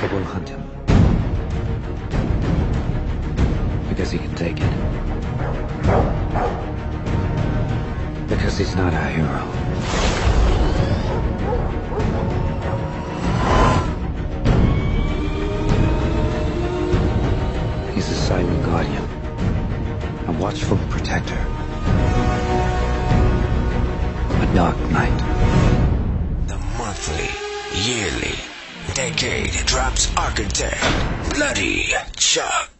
so we'll hunt him. Because he can take it. Because he's not our hero. He's a silent guardian. A watchful protector. A dark knight. The monthly, yearly, decade drops architect. Bloody Chuck.